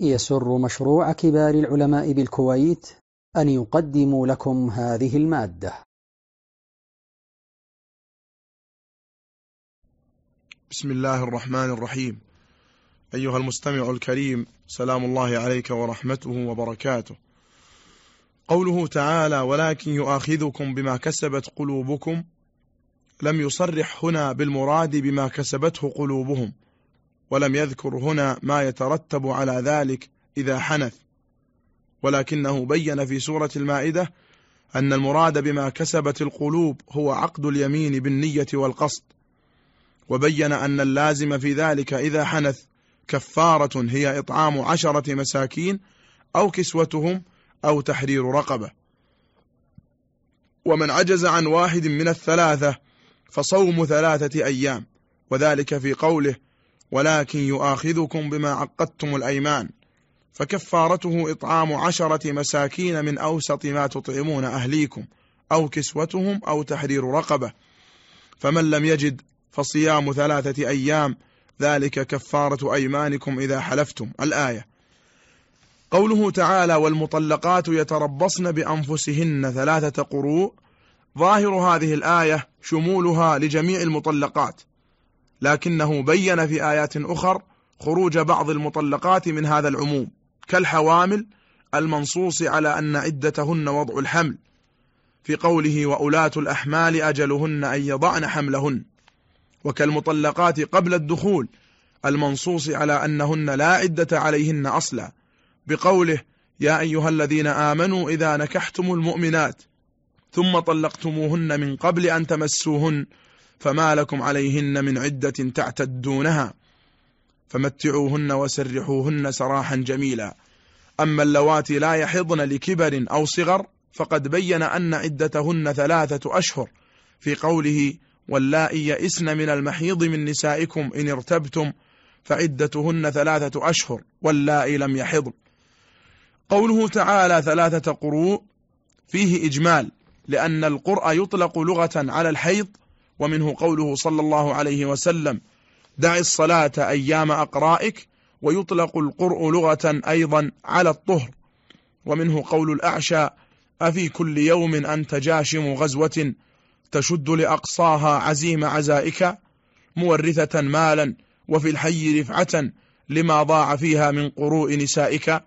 يسر مشروع كبار العلماء بالكويت أن يقدم لكم هذه المادة. بسم الله الرحمن الرحيم. أيها المستمع الكريم سلام الله عليك ورحمته وبركاته. قوله تعالى ولكن يؤاخذكم بما كسبت قلوبكم لم يصرح هنا بالمراد بما كسبته قلوبهم. ولم يذكر هنا ما يترتب على ذلك إذا حنث. ولكنه بين في سورة المائدة أن المراد بما كسبت القلوب هو عقد اليمين بالنية والقصد وبين أن اللازم في ذلك إذا حنث كفارة هي إطعام عشرة مساكين أو كسوتهم أو تحرير رقبة. ومن عجز عن واحد من الثلاثة فصوم ثلاثة أيام وذلك في قوله ولكن يؤاخذكم بما عقدتم الأيمان فكفارته إطعام عشرة مساكين من أوسط ما تطعمون أهليكم أو كسوتهم أو تحرير رقبة. فمن لم يجد فصيام ثلاثة أيام ذلك كفارة أيمانكم إذا حلفتم. الآية قوله تعالى والمطلقات يتربصن بأنفسهن ثلاثة قروء ظاهر هذه الآية شمولها لجميع المطلقات. لكنه بين في آيات أخر خروج بعض المطلقات من هذا العموم كالحوامل المنصوص على أن عدتهن وضع الحمل في قوله وأولاة الأحمال أجلهن أن يضعن حملهن وكالمطلقات قبل الدخول المنصوص على أنهن لا عدة عليهن أصلا بقوله يا أيها الذين آمنوا إذا نكحتم المؤمنات ثم طلقتموهن من قبل أن تمسوهن فما لكم عليهن من عدة تعتدونها. فمتعوهن وسرحوهن سراحا جميلا. أما اللواتي لا يحضن لكبر أو صغر فقد بين أن عدتهن ثلاثة أشهر. في قوله واللائي يئسن من المحيض من نسائكم إن ارتبتم فعدتهن ثلاثة أشهر واللائي لم يحضن. قوله تعالى ثلاثة قروء فيه إجمال لأن القرء يطلق لغة على الحيض ومنه قوله صلى الله عليه وسلم دع الصلاة أيام أقرائك ويطلق القرء لغة أيضا على الطهر. ومنه قول الأعشى أفي كل يوم أنت جاشم غزوة تشد لأقصاها عزيم عزائك مورثة مالا وفي الحي رفعة لما ضاع فيها من قروء نسائك.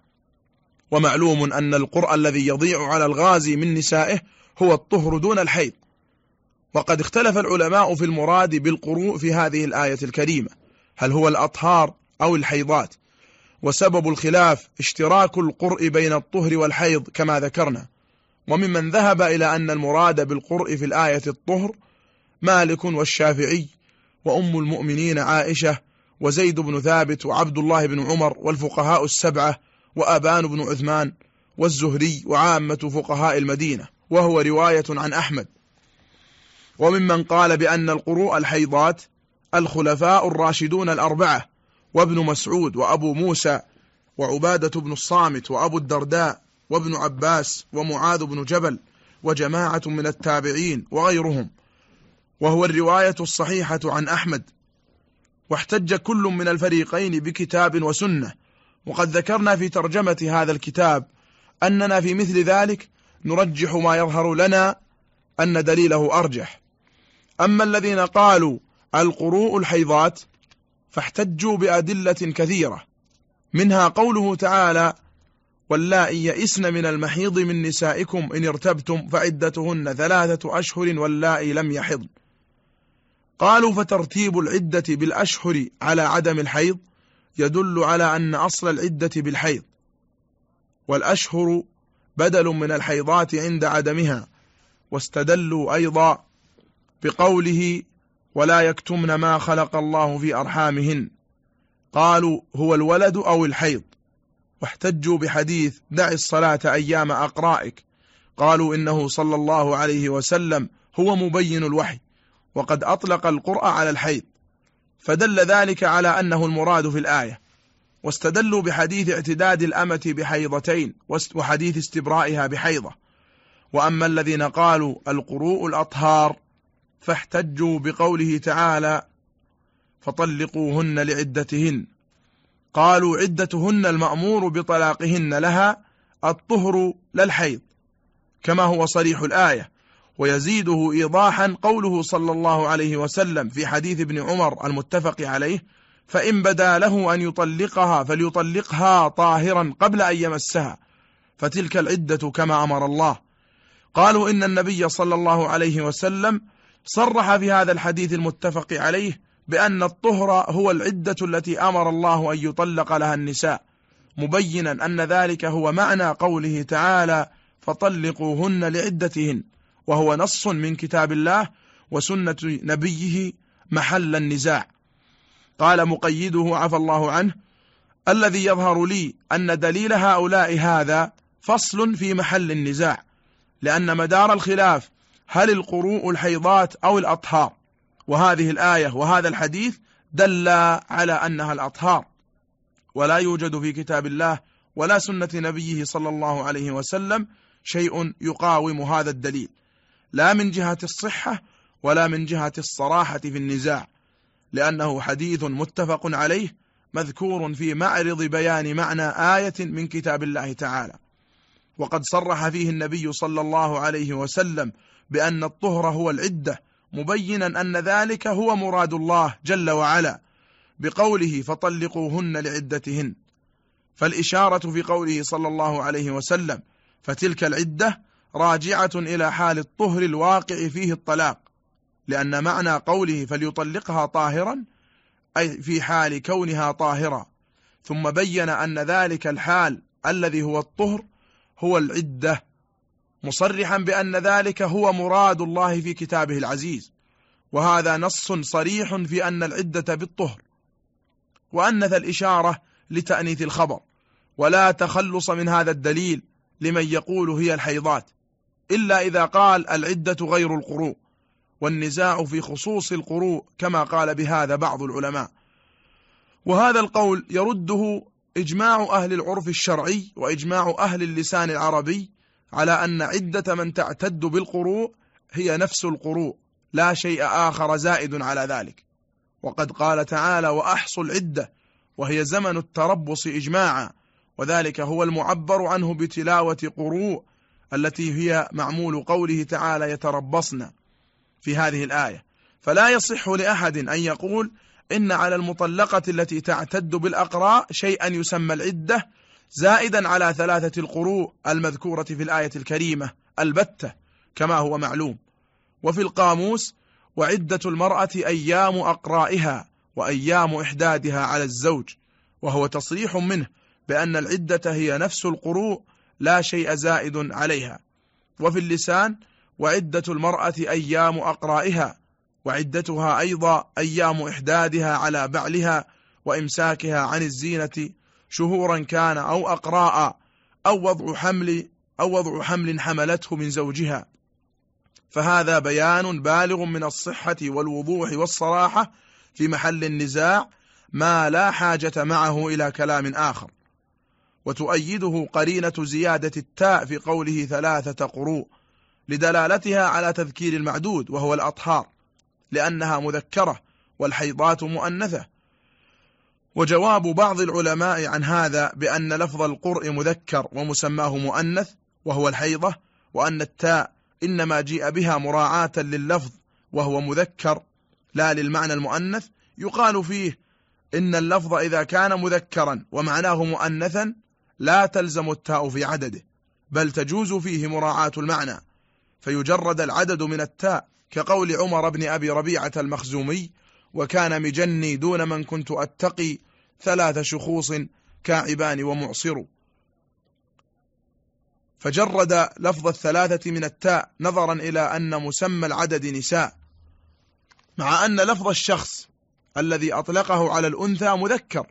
ومعلوم أن القرء الذي يضيع على الغازي من نسائه هو الطهر دون الحيض. وقد اختلف العلماء في المراد بالقروء في هذه الآية الكريمة. هل هو الأطهار أو الحيضات؟ وسبب الخلاف اشتراك القرء بين الطهر والحيض كما ذكرنا. وممن ذهب إلى أن المراد بالقرء في الآية الطهر مالك والشافعي وأم المؤمنين عائشة وزيد بن ثابت وعبد الله بن عمر والفقهاء السبعة وأبان بن عثمان والزهري وعامة فقهاء المدينة. وهو رواية عن أحمد. وممن قال بأن القروء الحيضات الخلفاء الراشدون الأربعة وابن مسعود وأبو موسى وعبادة بن الصامت وأبو الدرداء وابن عباس ومعاذ بن جبل وجماعة من التابعين وغيرهم. وهو الرواية الصحيحة عن أحمد. واحتج كل من الفريقين بكتاب وسنة. وقد ذكرنا في ترجمة هذا الكتاب أننا في مثل ذلك نرجح ما يظهر لنا أن دليله أرجح. أما الذين قالوا القروء الحيضات فاحتجوا بأدلة كثيرة. منها قوله تعالى واللائي يئسن من المحيض من نسائكم إن ارتبتم فعدتهن ثلاثة أشهر واللائي لم يحضن قالوا فترتيب العدة بالأشهر على عدم الحيض يدل على أن أصل العدة بالحيض والأشهر بدل من الحيضات عند عدمها واستدلوا أيضا بقوله ولا يكتمن ما خلق الله في أرحامهن. قالوا هو الولد أو الحيض. واحتجوا بحديث دع الصلاة أيام أقرائك. قالوا إنه صلى الله عليه وسلم هو مبين الوحي. وقد أطلق القرأ على الحيض. فدل ذلك على أنه المراد في الآية. واستدلوا بحديث اعتداد الأمة بحيضتين. وحديث استبرائها بحيضة. وأما الذين قالوا القروء الأطهار فاحتجوا بقوله تعالى فطلقوهن لعدتهن. قالوا عدتهن المأمور بطلاقهن لها الطهر للحيض كما هو صريح الآية. ويزيده إيضاحا قوله صلى الله عليه وسلم في حديث ابن عمر المتفق عليه فإن بدا له أن يطلقها فليطلقها طاهرا قبل أن يمسها فتلك العدة كما أمر الله. قالوا إن النبي صلى الله عليه وسلم صرح في هذا الحديث المتفق عليه بأن الطهر هو العدة التي أمر الله أن يطلق لها النساء مبينا أن ذلك هو معنى قوله تعالى فطلقوهن لعدتهن وهو نص من كتاب الله وسنة نبيه محل النزاع. قال مقيده عفى الله عنه الذي يظهر لي أن دليل هؤلاء هذا فصل في محل النزاع لأن مدار الخلاف هل القروء الحيضات أو الأطهار؟ وهذه الآية وهذا الحديث دل على أنها الأطهار. ولا يوجد في كتاب الله ولا سنة نبيه صلى الله عليه وسلم شيء يقاوم هذا الدليل. لا من جهة الصحة ولا من جهة الصراحة في النزاع لأنه حديث متفق عليه مذكور في معرض بيان معنى آية من كتاب الله تعالى. وقد صرح فيه النبي صلى الله عليه وسلم بأن الطهر هو العدة مبينا أن ذلك هو مراد الله جل وعلا بقوله فطلقوهن لعدتهن. فالإشارة في قوله صلى الله عليه وسلم فتلك العدة راجعة إلى حال الطهر الواقع فيه الطلاق لأن معنى قوله فليطلقها طاهرا أي في حال كونها طاهرة ثم بين أن ذلك الحال الذي هو الطهر هو العدة مصرحا بأن ذلك هو مراد الله في كتابه العزيز. وهذا نص صريح في أن العدة بالطهر وأنث الإشارة لتأنيث الخبر. ولا تخلص من هذا الدليل لمن يقول هي الحيضات إلا إذا قال العدة غير القروء. والنزاع في خصوص القروء كما قال بهذا بعض العلماء. وهذا القول يرده إجماع أهل العرف الشرعي وإجماع أهل اللسان العربي على أن عدة من تعتد بالقروء هي نفس القروء لا شيء آخر زائد على ذلك. وقد قال تعالى وأحصوا العدة وهي زمن التربص إجماعا وذلك هو المعبر عنه بتلاوة قروء التي هي معمول قوله تعالى يتربصن في هذه الآية. فلا يصح لأحد أن يقول إن على المطلقة التي تعتد بالأقراء شيئا يسمى العدة زائدا على ثلاثة القروء المذكورة في الآية الكريمة البتة كما هو معلوم. وفي القاموس وعدة المرأة أيام أقرائها وأيام إحدادها على الزوج وهو تصريح منه بأن العدة هي نفس القروء لا شيء زائد عليها. وفي اللسان وعدة المرأة أيام أقرائها وعدتها أيضا أيام إحدادها على بعلها وإمساكها عن الزينة شهورا كان أو أقراء أو وضع حمل أو وضع حمل حملته من زوجها. فهذا بيان بالغ من الصحة والوضوح والصراحة في محل النزاع ما لا حاجة معه إلى كلام آخر. وتؤيده قرينة زيادة التاء في قوله ثلاثة قروء لدلالتها على تذكير المعدود وهو الأطهار. لأنها مذكرة والحيضات مؤنثة. وجواب بعض العلماء عن هذا بأن لفظ القرء مذكر ومسماه مؤنث وهو الحيضة وأن التاء إنما جيء بها مراعاة لللفظ وهو مذكر لا للمعنى المؤنث. يقال فيه إن اللفظ إذا كان مذكرا ومعناه مؤنثا لا تلزم التاء في عدده بل تجوز فيه مراعاة المعنى فيجرد العدد من التاء. كقول عمر بن أبي ربيعة المخزومي وكان مجني دون من كنت أتقي ثلاث شخوص كاعبان ومعصر. فجرد لفظ الثلاثة من التاء نظرا إلى أن مسمى العدد نساء مع أن لفظ الشخص الذي أطلقه على الأنثى مذكر.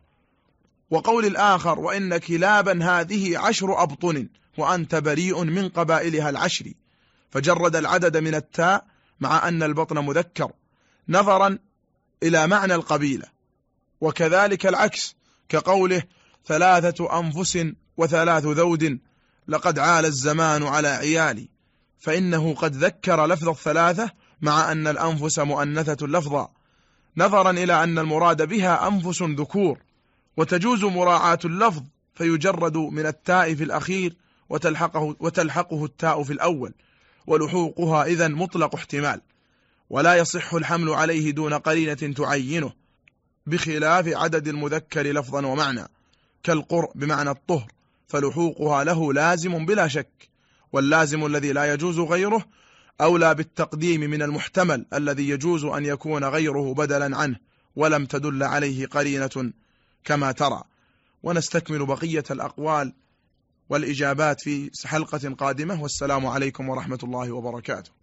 وقول الآخر وإن كلابا هذه عشر أبطن وأنت بريء من قبائلها العشر. فجرد العدد من التاء مع أن البطن مذكر نظرا إلى معنى القبيلة. وكذلك العكس كقوله ثلاثة أنفس وثلاث ذود لقد عال الزمان على عيالي. فإنه قد ذكر لفظ الثلاثة مع أن الأنفس مؤنثة لفظا. نظرا إلى أن المراد بها أنفس ذكور. وتجوز مراعاة اللفظ فيجرد من التاء في الأخير وتلحقه, وتلحقه التاء في الأول. ولحوقها إذا مطلق احتمال ولا يصح الحمل عليه دون قرينة تعينه بخلاف عدد المذكر لفظا ومعنى كالقرء بمعنى الطهر فلحوقها له لازم بلا شك واللازم الذي لا يجوز غيره أولى بالتقديم من المحتمل الذي يجوز أن يكون غيره بدلا عنه ولم تدل عليه قرينة كما ترى. ونستكمل بقية الأقوال والإجابات في حلقة قادمة والسلام عليكم ورحمة الله وبركاته.